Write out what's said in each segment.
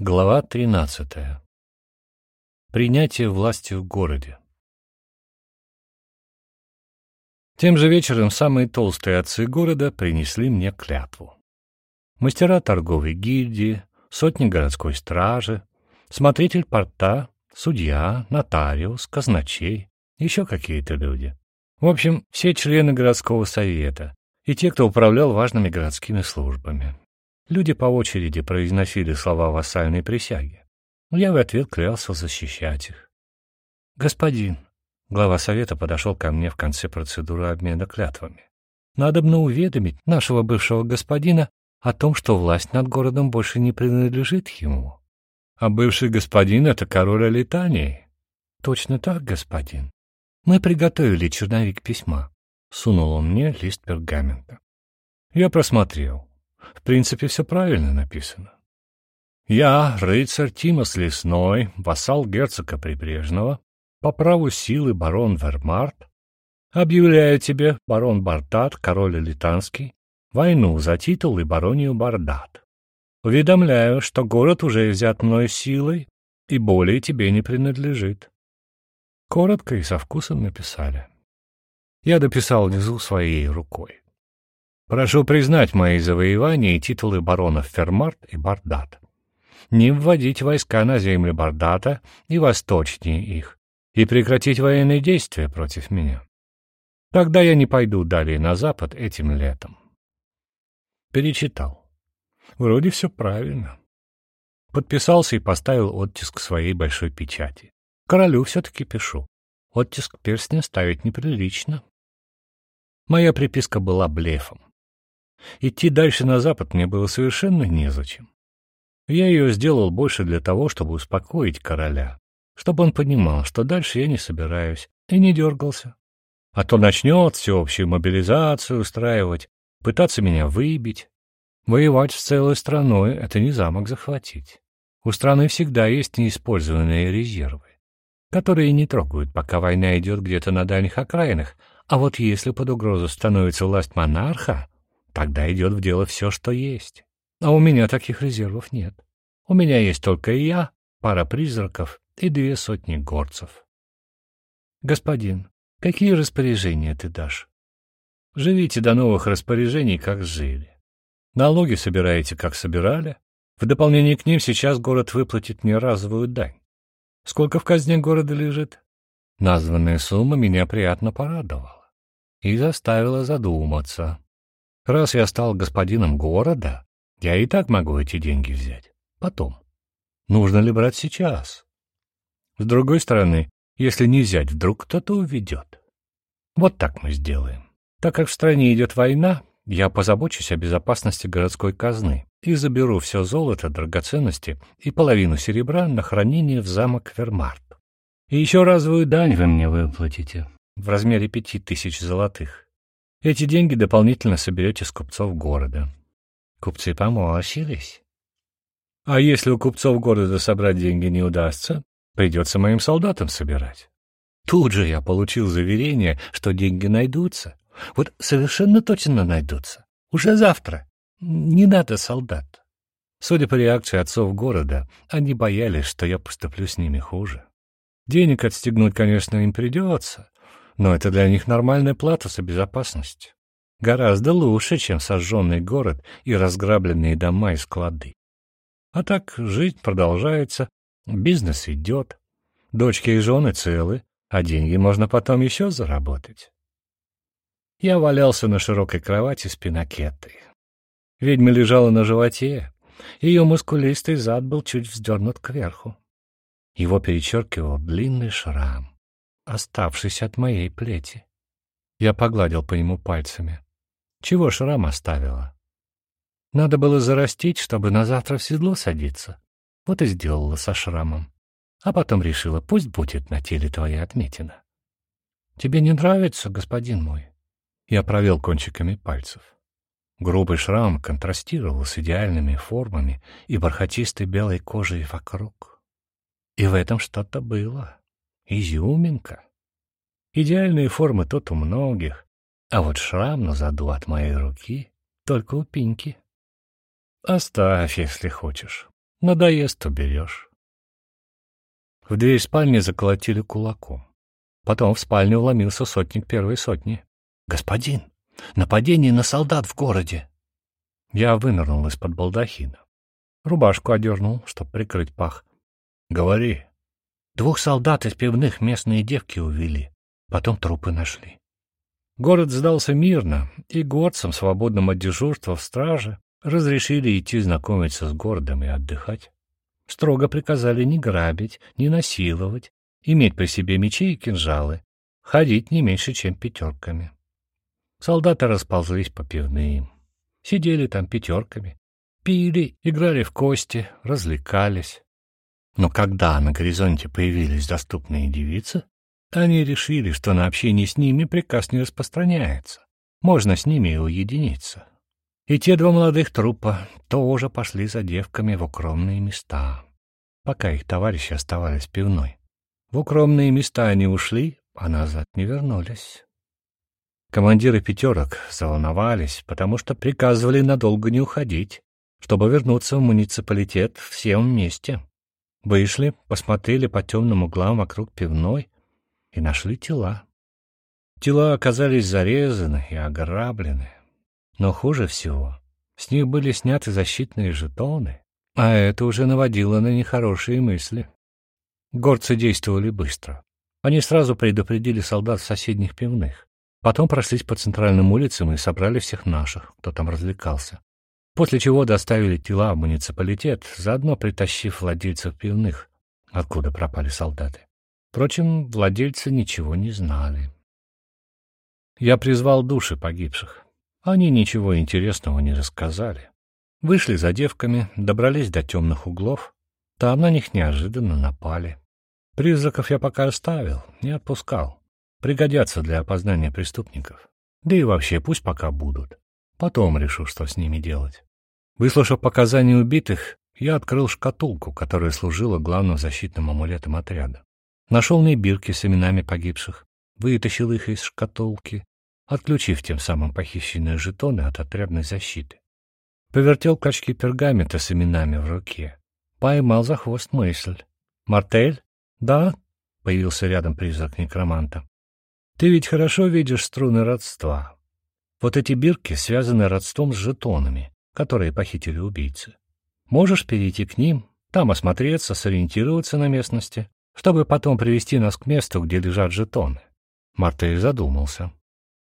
Глава 13. Принятие власти в городе. Тем же вечером самые толстые отцы города принесли мне клятву. Мастера торговой гильдии, сотни городской стражи, смотритель порта, судья, нотариус, казначей, еще какие-то люди. В общем, все члены городского совета и те, кто управлял важными городскими службами. Люди по очереди произносили слова вассальной присяги. Я в ответ клялся защищать их. «Господин», — глава совета подошел ко мне в конце процедуры обмена клятвами, «надобно уведомить нашего бывшего господина о том, что власть над городом больше не принадлежит ему». «А бывший господин — это король Алитании?» «Точно так, господин. Мы приготовили черновик письма». Сунул он мне лист пергамента. Я просмотрел. В принципе, все правильно написано. Я, рыцарь Тимос Лесной, вассал герцога Прибрежного, по праву силы барон Вермарт, объявляю тебе, барон Бардат, король Литанский, войну за титул и баронию Бардат. Уведомляю, что город уже взят мной силой и более тебе не принадлежит. Коротко и со вкусом написали. Я дописал внизу своей рукой. Прошу признать мои завоевания и титулы баронов Фермарт и Бардат. Не вводить войска на земли Бардата и восточнее их, и прекратить военные действия против меня. Тогда я не пойду далее на запад этим летом. Перечитал. Вроде все правильно. Подписался и поставил оттиск своей большой печати. Королю все-таки пишу. Оттиск перстня ставить неприлично. Моя приписка была блефом. Идти дальше на запад мне было совершенно незачем. Я ее сделал больше для того, чтобы успокоить короля, чтобы он понимал, что дальше я не собираюсь, и не дергался. А то начнет всеобщую мобилизацию устраивать, пытаться меня выбить. Воевать с целой страной — это не замок захватить. У страны всегда есть неиспользованные резервы, которые не трогают, пока война идет где-то на дальних окраинах, а вот если под угрозу становится власть монарха, Тогда идет в дело все, что есть. А у меня таких резервов нет. У меня есть только я, пара призраков и две сотни горцев. Господин, какие распоряжения ты дашь? Живите до новых распоряжений, как жили. Налоги собираете, как собирали. В дополнение к ним сейчас город выплатит мне разовую дань. Сколько в казне города лежит? Названная сумма меня приятно порадовала и заставила задуматься. Раз я стал господином города, я и так могу эти деньги взять. Потом. Нужно ли брать сейчас? С другой стороны, если не взять, вдруг кто-то уведет. Вот так мы сделаем. Так как в стране идет война, я позабочусь о безопасности городской казны и заберу все золото, драгоценности и половину серебра на хранение в замок Вермарт. И еще разовую дань вы мне выплатите в размере пяти тысяч золотых. Эти деньги дополнительно соберете с купцов города. Купцы поморщились. А если у купцов города собрать деньги не удастся, придется моим солдатам собирать. Тут же я получил заверение, что деньги найдутся. Вот совершенно точно найдутся. Уже завтра. Не надо солдат. Судя по реакции отцов города, они боялись, что я поступлю с ними хуже. Денег отстегнуть, конечно, им придется, но это для них нормальная плата за безопасность. Гораздо лучше, чем сожженный город и разграбленные дома и склады. А так жизнь продолжается, бизнес идет, дочки и жены целы, а деньги можно потом еще заработать. Я валялся на широкой кровати с пинакетой. Ведьма лежала на животе, ее мускулистый зад был чуть вздернут кверху. Его перечеркивал длинный шрам оставшись от моей плети. Я погладил по нему пальцами. Чего шрам оставила? Надо было зарастить, чтобы на завтра в седло садиться. Вот и сделала со шрамом. А потом решила, пусть будет на теле твоя отметина. Тебе не нравится, господин мой? Я провел кончиками пальцев. Грубый шрам контрастировал с идеальными формами и бархатистой белой кожей вокруг. И в этом что-то было изюминка. Идеальные формы тут у многих, а вот шрам на заду от моей руки только у Пинки. Оставь, если хочешь. Надоест, уберешь. В дверь спальни заколотили кулаком. Потом в спальню вломился сотник первой сотни. «Господин, нападение на солдат в городе!» Я вынырнул из-под балдахина. Рубашку одернул, чтоб прикрыть пах. «Говори». Двух солдат из пивных местные девки увели. Потом трупы нашли. Город сдался мирно, и горцам, свободным от дежурства в страже, разрешили идти знакомиться с городом и отдыхать. Строго приказали не грабить, не насиловать, иметь при себе мечи и кинжалы, ходить не меньше, чем пятерками. Солдаты расползлись по пивным. Сидели там пятерками, пили, играли в кости, развлекались. Но когда на горизонте появились доступные девицы, они решили, что на общение с ними приказ не распространяется. Можно с ними и уединиться. И те два молодых трупа тоже пошли за девками в укромные места, пока их товарищи оставались пивной. В укромные места они ушли, а назад не вернулись. Командиры пятерок заволновались, потому что приказывали надолго не уходить, чтобы вернуться в муниципалитет всем вместе. Вышли, посмотрели по темным углам вокруг пивной и нашли тела. Тела оказались зарезаны и ограблены. Но хуже всего, с них были сняты защитные жетоны, а это уже наводило на нехорошие мысли. Горцы действовали быстро. Они сразу предупредили солдат соседних пивных. Потом прошлись по центральным улицам и собрали всех наших, кто там развлекался. После чего доставили тела в муниципалитет, заодно притащив владельцев пивных, откуда пропали солдаты. Впрочем, владельцы ничего не знали. Я призвал души погибших. Они ничего интересного не рассказали. Вышли за девками, добрались до темных углов. Там на них неожиданно напали. Призраков я пока оставил, не отпускал. Пригодятся для опознания преступников. Да и вообще пусть пока будут. Потом решу, что с ними делать. Выслушав показания убитых, я открыл шкатулку, которая служила главным защитным амулетом отряда. Нашел мне бирки с именами погибших, вытащил их из шкатулки, отключив тем самым похищенные жетоны от отрядной защиты. Повертел клочки пергамента с именами в руке. Поймал за хвост мысль. «Мартель?» «Да?» — появился рядом призрак некроманта. «Ты ведь хорошо видишь струны родства. Вот эти бирки связаны родством с жетонами, которые похитили убийцы. Можешь перейти к ним, там осмотреться, сориентироваться на местности, чтобы потом привести нас к месту, где лежат жетоны. Мартель задумался.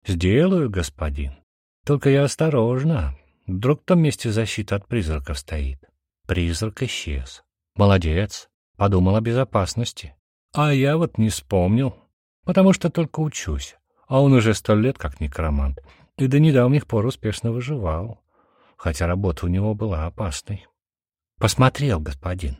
«Сделаю, господин. Только я осторожно. Вдруг в том месте защита от призраков стоит». Призрак исчез. «Молодец. Подумал о безопасности. А я вот не вспомнил, потому что только учусь. А он уже сто лет как некромант, и до недавних пор успешно выживал, хотя работа у него была опасной. Посмотрел, господин.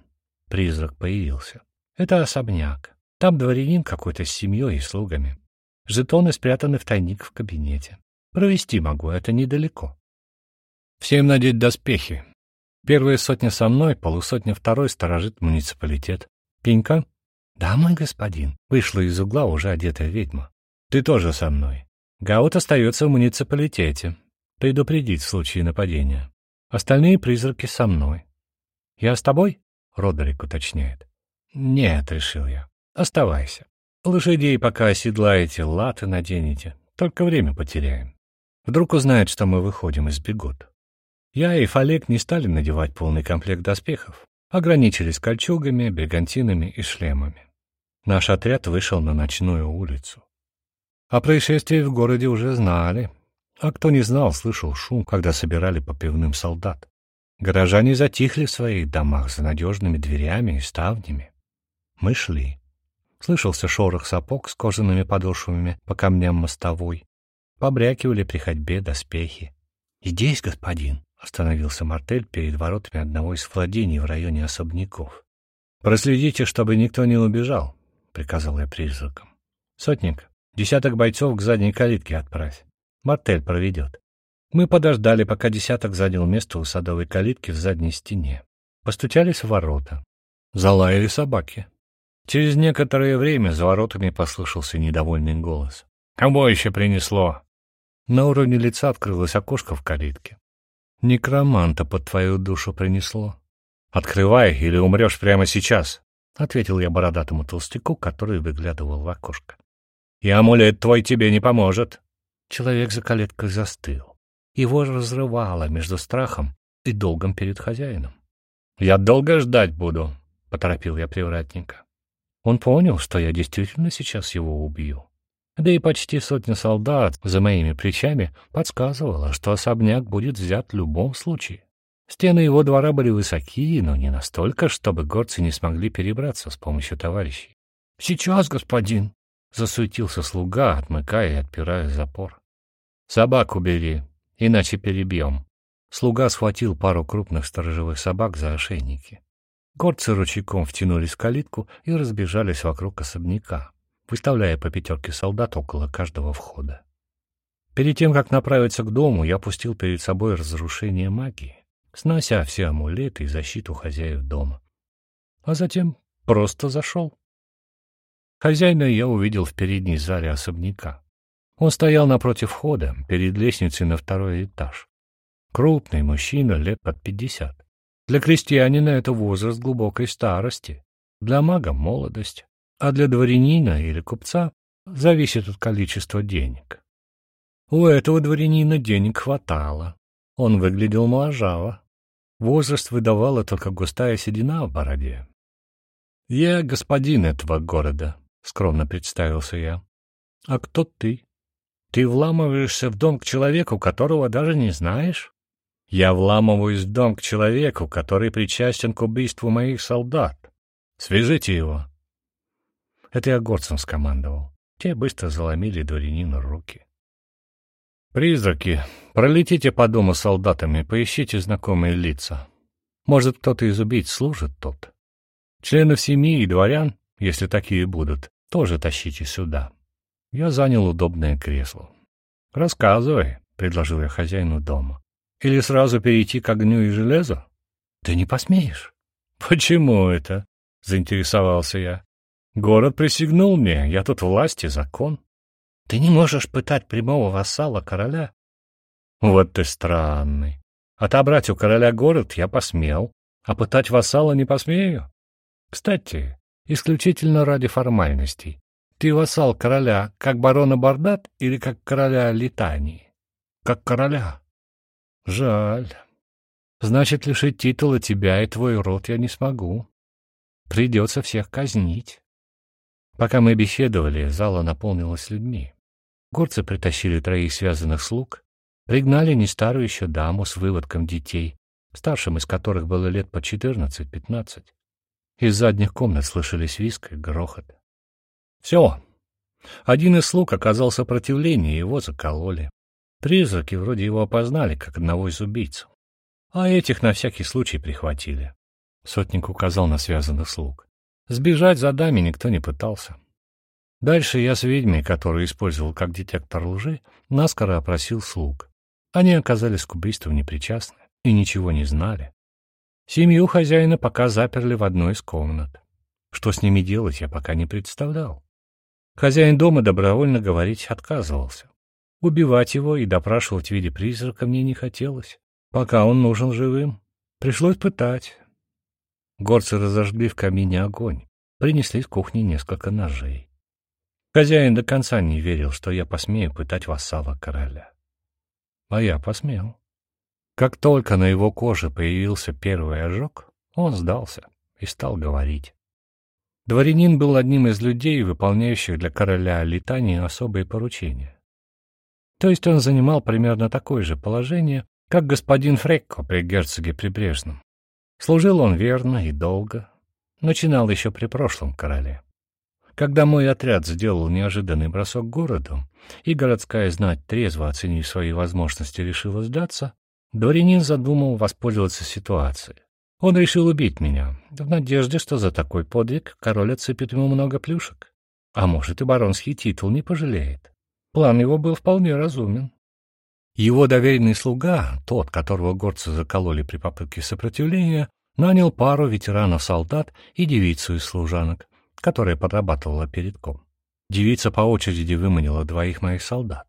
Призрак появился. Это особняк. Там дворянин какой-то с семьей и слугами. Жетоны спрятаны в тайник в кабинете. Провести могу, это недалеко. Всем надеть доспехи. Первая сотня со мной, полусотня второй сторожит муниципалитет. Пенька? Да, мой господин. Вышла из угла уже одетая ведьма. Ты тоже со мной. Гаут остается в муниципалитете. Предупредить в случае нападения. Остальные призраки со мной. Я с тобой? Родерик уточняет. «Нет», — решил я, — «оставайся. Лошадей пока оседлаете, латы наденете, только время потеряем. Вдруг узнают, что мы выходим и сбегут». Я и Фалек не стали надевать полный комплект доспехов, ограничились кольчугами, бригантинами и шлемами. Наш отряд вышел на ночную улицу. О происшествии в городе уже знали, а кто не знал, слышал шум, когда собирали по пивным солдат. Горожане затихли в своих домах за надежными дверями и ставнями. Мы шли. Слышался шорох сапог с кожаными подошвами по камням мостовой. Побрякивали при ходьбе доспехи. «Здесь, господин!» — остановился Мартель перед воротами одного из владений в районе особняков. «Проследите, чтобы никто не убежал», — приказал я призракам. «Сотник, десяток бойцов к задней калитке отправь. Мартель проведет». Мы подождали, пока десяток занял место у садовой калитки в задней стене. Постучались в ворота. Залаяли собаки. Через некоторое время за воротами послышался недовольный голос. «Кого еще принесло?» На уровне лица открылось окошко в калитке. «Некроманта под твою душу принесло». «Открывай, или умрешь прямо сейчас», — ответил я бородатому толстяку, который выглядывал в окошко. «И амулет твой тебе не поможет». Человек за калиткой застыл. Его разрывало между страхом и долгом перед хозяином. «Я долго ждать буду», — поторопил я привратника. Он понял, что я действительно сейчас его убью. Да и почти сотня солдат за моими плечами подсказывала, что особняк будет взят в любом случае. Стены его двора были высокие, но не настолько, чтобы горцы не смогли перебраться с помощью товарищей. — Сейчас, господин! — засуетился слуга, отмыкая и отпирая запор. — Собаку бери, иначе перебьем. Слуга схватил пару крупных сторожевых собак за ошейники. Горцы ручейком втянулись в калитку и разбежались вокруг особняка, выставляя по пятерке солдат около каждого входа. Перед тем, как направиться к дому, я пустил перед собой разрушение магии снося все амулеты и защиту хозяев дома. А затем просто зашел. Хозяина я увидел в передней зале особняка. Он стоял напротив входа, перед лестницей на второй этаж. Крупный мужчина, лет под пятьдесят. Для крестьянина это возраст глубокой старости, для мага — молодость, а для дворянина или купца зависит от количества денег. У этого дворянина денег хватало, он выглядел моложаво. Возраст выдавала только густая седина в бороде. «Я господин этого города», — скромно представился я. «А кто ты? Ты вламываешься в дом к человеку, которого даже не знаешь?» «Я вламываюсь в дом к человеку, который причастен к убийству моих солдат. Свяжите его». Это я горцам скомандовал. Те быстро заломили дворянину руки. «Призраки, пролетите по дому солдатами, поищите знакомые лица. Может, кто-то из убийц служит тут. Членов семьи и дворян, если такие будут, тоже тащите сюда». Я занял удобное кресло. «Рассказывай», — предложил я хозяину дома. «Или сразу перейти к огню и железу?» «Ты не посмеешь». «Почему это?» — заинтересовался я. «Город присягнул мне, я тут власть и закон». Ты не можешь пытать прямого вассала короля. Вот ты странный. Отобрать у короля город я посмел, а пытать вассала не посмею. Кстати, исключительно ради формальностей. Ты вассал короля как барона Бардат или как короля Литании? Как короля. Жаль. Значит, лишить титула тебя и твой род я не смогу. Придется всех казнить. Пока мы беседовали, зала наполнилась людьми. Горцы притащили троих связанных слуг, пригнали не старую еще даму с выводком детей, старшим из которых было лет по четырнадцать-пятнадцать. Из задних комнат слышались виск и грохот. Все. Один из слуг оказал сопротивление, его закололи. Призраки вроде его опознали, как одного из убийц. А этих на всякий случай прихватили. Сотник указал на связанных слуг. Сбежать за даме никто не пытался. Дальше я с ведьмой, которую использовал как детектор лжи, наскоро опросил слуг. Они оказались к убийству непричастны и ничего не знали. Семью хозяина пока заперли в одной из комнат. Что с ними делать, я пока не представлял. Хозяин дома добровольно говорить отказывался. Убивать его и допрашивать в виде призрака мне не хотелось. Пока он нужен живым. Пришлось пытать. Горцы разожгли в камине огонь. Принесли с кухни несколько ножей. Хозяин до конца не верил, что я посмею пытать вассала короля. А я посмел. Как только на его коже появился первый ожог, он сдался и стал говорить. Дворянин был одним из людей, выполняющих для короля Литании особые поручения. То есть он занимал примерно такое же положение, как господин Фрекко при герцоге Прибрежном. Служил он верно и долго, начинал еще при прошлом короле. Когда мой отряд сделал неожиданный бросок городу, и городская знать, трезво оценив свои возможности, решила сдаться, дворянин задумал воспользоваться ситуацией. Он решил убить меня, в надежде, что за такой подвиг король отсыпет ему много плюшек. А может, и баронский титул не пожалеет. План его был вполне разумен. Его доверенный слуга, тот, которого горцы закололи при попытке сопротивления, нанял пару ветеранов-солдат и девицу из служанок, которая подрабатывала передком. Девица по очереди выманила двоих моих солдат.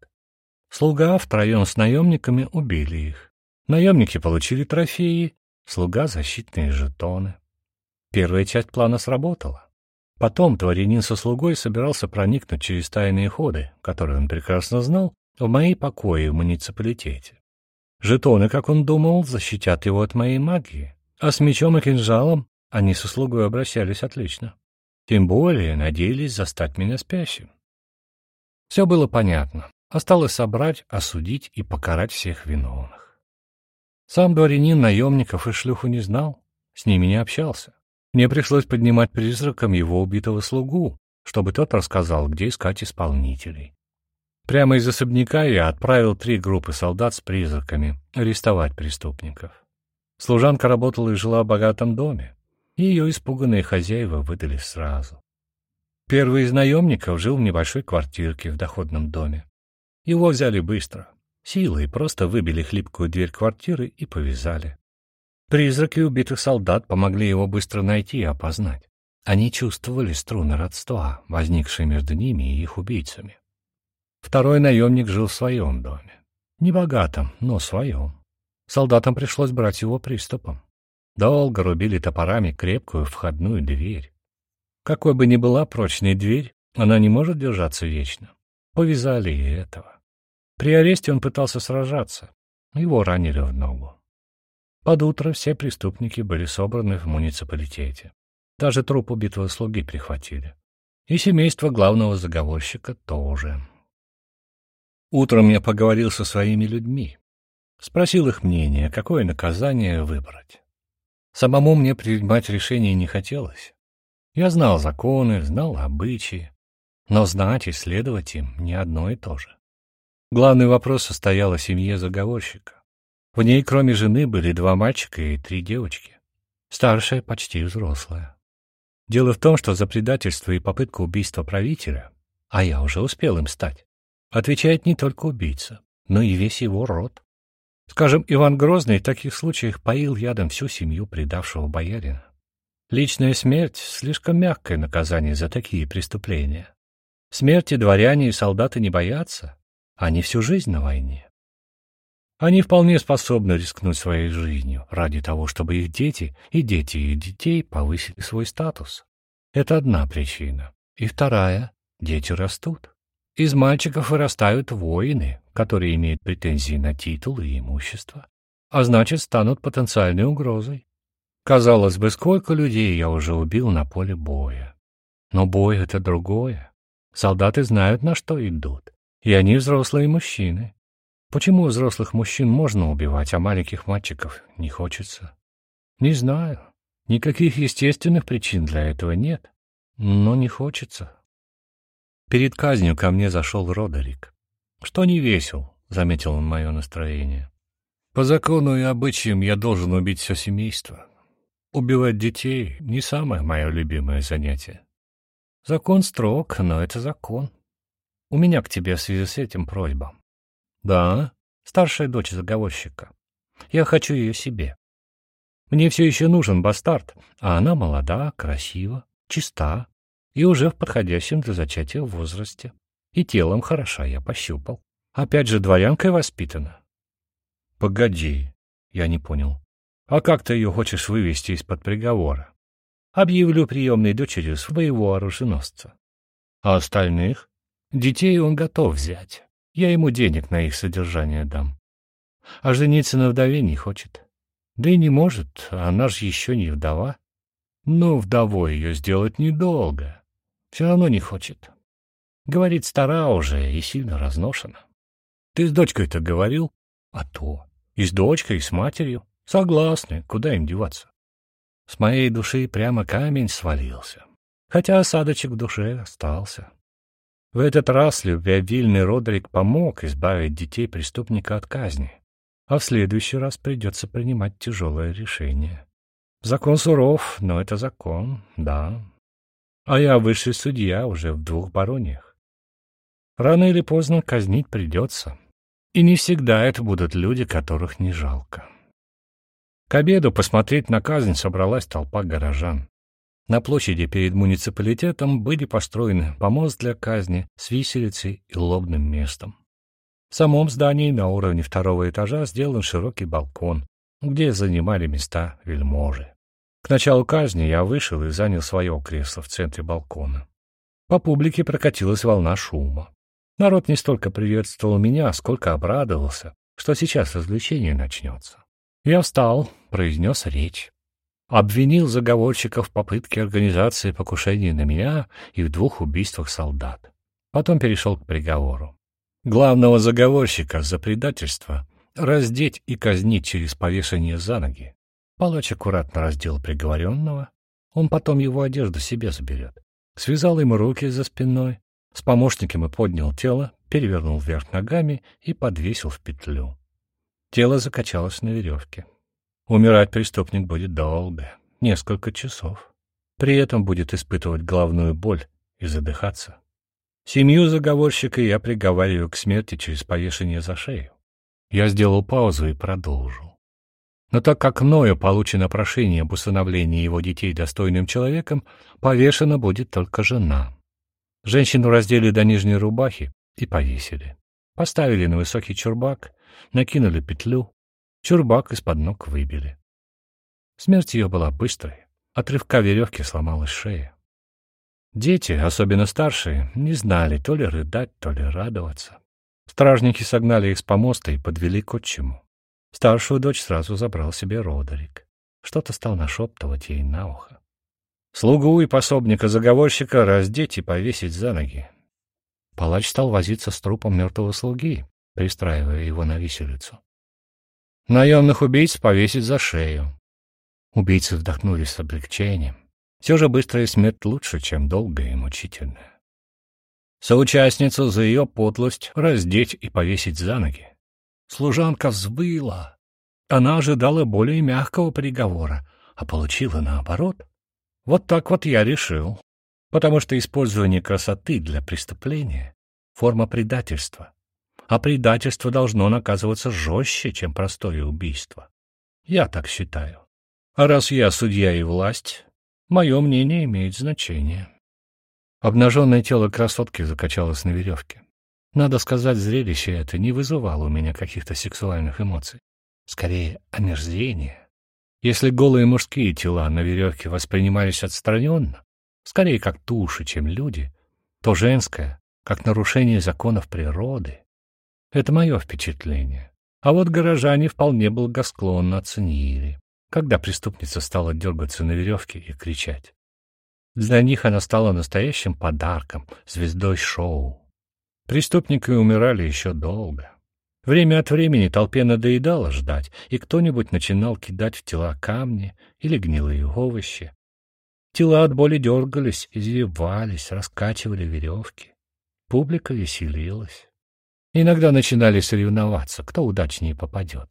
Слуга втроем с наемниками убили их. Наемники получили трофеи, слуга защитные жетоны. Первая часть плана сработала. Потом дворянин со слугой собирался проникнуть через тайные ходы, которые он прекрасно знал, в мои покои в муниципалитете. Жетоны, как он думал, защитят его от моей магии, а с мечом и кинжалом они со слугой обращались отлично. Тем более надеялись застать меня спящим. Все было понятно. Осталось собрать, осудить и покарать всех виновных. Сам дворянин наемников и шлюху не знал, с ними не общался. Мне пришлось поднимать призраком его убитого слугу, чтобы тот рассказал, где искать исполнителей. Прямо из особняка я отправил три группы солдат с призраками арестовать преступников. Служанка работала и жила в богатом доме, и ее испуганные хозяева выдали сразу. Первый из наемников жил в небольшой квартирке в доходном доме. Его взяли быстро. Силой просто выбили хлипкую дверь квартиры и повязали. Призраки убитых солдат помогли его быстро найти и опознать. Они чувствовали струны родства, возникшие между ними и их убийцами. Второй наемник жил в своем доме. Небогатом, но своем. Солдатам пришлось брать его приступом. Долго рубили топорами крепкую входную дверь. Какой бы ни была прочная дверь, она не может держаться вечно. Повязали и этого. При аресте он пытался сражаться. Его ранили в ногу. Под утро все преступники были собраны в муниципалитете. Даже труп убитого слуги прихватили. И семейство главного заговорщика тоже. Утром я поговорил со своими людьми. Спросил их мнение, какое наказание выбрать. Самому мне принимать решение не хотелось. Я знал законы, знал обычаи, но знать и следовать им не одно и то же. Главный вопрос состоял о семье заговорщика. В ней, кроме жены, были два мальчика и три девочки. Старшая почти взрослая. Дело в том, что за предательство и попытку убийства правителя, а я уже успел им стать, отвечает не только убийца, но и весь его род. Скажем, Иван Грозный в таких случаях поил ядом всю семью предавшего боярина. Личная смерть — слишком мягкое наказание за такие преступления. Смерти дворяне и солдаты не боятся, они всю жизнь на войне. Они вполне способны рискнуть своей жизнью ради того, чтобы их дети и дети их детей повысили свой статус. Это одна причина. И вторая — дети растут. Из мальчиков вырастают воины, которые имеют претензии на титул и имущество, а значит, станут потенциальной угрозой. Казалось бы, сколько людей я уже убил на поле боя. Но бой — это другое. Солдаты знают, на что идут, и они взрослые мужчины. Почему взрослых мужчин можно убивать, а маленьких мальчиков не хочется? Не знаю. Никаких естественных причин для этого нет, но не хочется. Перед казнью ко мне зашел Родерик. Что не весел, заметил он мое настроение. По закону и обычаям я должен убить все семейство. Убивать детей — не самое мое любимое занятие. Закон строг, но это закон. У меня к тебе в связи с этим просьба. Да, старшая дочь заговорщика. Я хочу ее себе. Мне все еще нужен бастард, а она молода, красива, чиста, и уже в подходящем для зачатия возрасте. И телом хороша, я пощупал. Опять же, дворянкой воспитана. Погоди, я не понял. А как ты ее хочешь вывести из-под приговора? Объявлю приемной дочерью своего оруженосца. А остальных? Детей он готов взять. Я ему денег на их содержание дам. А жениться на вдове не хочет. Да и не может, она ж еще не вдова. Но вдовой ее сделать недолго. Все равно не хочет. Говорит, стара уже и сильно разношена. Ты с дочкой-то говорил? А то. И с дочкой, и с матерью. Согласны, куда им деваться? С моей души прямо камень свалился. Хотя осадочек в душе остался. В этот раз любвеобильный Родрик помог избавить детей преступника от казни. А в следующий раз придется принимать тяжелое решение. Закон суров, но это закон, да, а я высший судья уже в двух барониях. Рано или поздно казнить придется. И не всегда это будут люди, которых не жалко. К обеду посмотреть на казнь собралась толпа горожан. На площади перед муниципалитетом были построены помост для казни с виселицей и лобным местом. В самом здании на уровне второго этажа сделан широкий балкон, где занимали места вельможи. К началу казни я вышел и занял свое кресло в центре балкона. По публике прокатилась волна шума. Народ не столько приветствовал меня, сколько обрадовался, что сейчас развлечение начнется. Я встал, произнес речь. Обвинил заговорщиков в попытке организации покушения на меня и в двух убийствах солдат. Потом перешел к приговору. Главного заговорщика за предательство раздеть и казнить через повешение за ноги. Палач аккуратно раздел приговоренного, он потом его одежду себе заберет. Связал ему руки за спиной, с помощниками поднял тело, перевернул вверх ногами и подвесил в петлю. Тело закачалось на веревке. Умирать преступник будет долго, несколько часов. При этом будет испытывать головную боль и задыхаться. Семью заговорщика я приговариваю к смерти через повешение за шею. Я сделал паузу и продолжил. Но так как мною получено прошение об установлении его детей достойным человеком, повешена будет только жена. Женщину раздели до нижней рубахи и повесили. Поставили на высокий чурбак, накинули петлю, чурбак из-под ног выбили. Смерть ее была быстрой, от рывка веревки сломалась шея. Дети, особенно старшие, не знали то ли рыдать, то ли радоваться. Стражники согнали их с помоста и подвели к отчиму. Старшую дочь сразу забрал себе Родерик. Что-то стал нашептывать ей на ухо. Слугу и пособника заговорщика раздеть и повесить за ноги. Палач стал возиться с трупом мертвого слуги, пристраивая его на виселицу. Наемных убийц повесить за шею. Убийцы вдохнули с облегчением. Все же быстрая смерть лучше, чем долгая и мучительная. Соучастницу за ее подлость раздеть и повесить за ноги. Служанка взвыла. Она ожидала более мягкого приговора, а получила наоборот. Вот так вот я решил. Потому что использование красоты для преступления — форма предательства. А предательство должно наказываться жестче, чем простое убийство. Я так считаю. А раз я судья и власть, мое мнение имеет значение. Обнаженное тело красотки закачалось на веревке. Надо сказать, зрелище это не вызывало у меня каких-то сексуальных эмоций. Скорее, омерзение. Если голые мужские тела на веревке воспринимались отстраненно, скорее как туши, чем люди, то женское, как нарушение законов природы. Это мое впечатление. А вот горожане вполне благосклонно оценили, когда преступница стала дергаться на веревке и кричать. Для них она стала настоящим подарком, звездой шоу. Преступники умирали еще долго. Время от времени толпе надоедало ждать, и кто-нибудь начинал кидать в тела камни или гнилые овощи. Тела от боли дергались, извивались, раскачивали веревки. Публика веселилась. Иногда начинали соревноваться, кто удачнее попадет.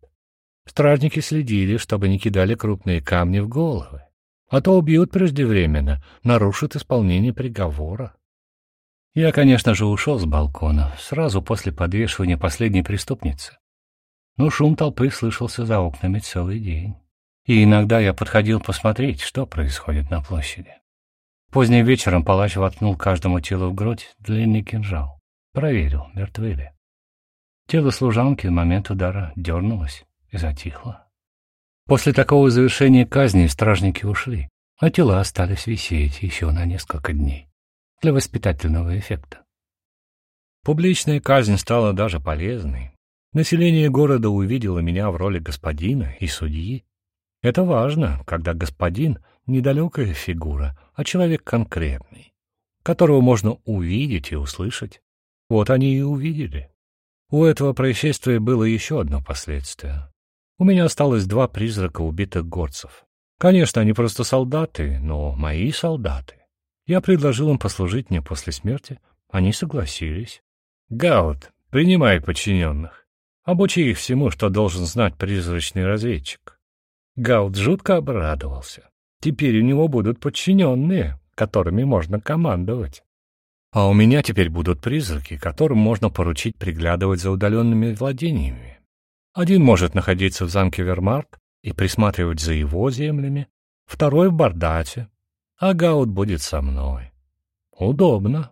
Стражники следили, чтобы не кидали крупные камни в головы, а то убьют преждевременно, нарушат исполнение приговора. Я, конечно же, ушел с балкона, сразу после подвешивания последней преступницы. Но шум толпы слышался за окнами целый день. И иногда я подходил посмотреть, что происходит на площади. Поздним вечером палач воткнул каждому телу в грудь длинный кинжал. Проверил, мертвы ли. Тело служанки в момент удара дернулось и затихло. После такого завершения казни стражники ушли, а тела остались висеть еще на несколько дней для воспитательного эффекта. Публичная казнь стала даже полезной. Население города увидело меня в роли господина и судьи. Это важно, когда господин — недалекая фигура, а человек конкретный, которого можно увидеть и услышать. Вот они и увидели. У этого происшествия было еще одно последствие. У меня осталось два призрака убитых горцев. Конечно, они просто солдаты, но мои солдаты. Я предложил им послужить мне после смерти. Они согласились. Гаут, принимай подчиненных. Обучи их всему, что должен знать призрачный разведчик. Гаут жутко обрадовался. Теперь у него будут подчиненные, которыми можно командовать. А у меня теперь будут призраки, которым можно поручить приглядывать за удаленными владениями. Один может находиться в замке Вермарт и присматривать за его землями, второй в Бардате, а Гаут будет со мной. Удобно.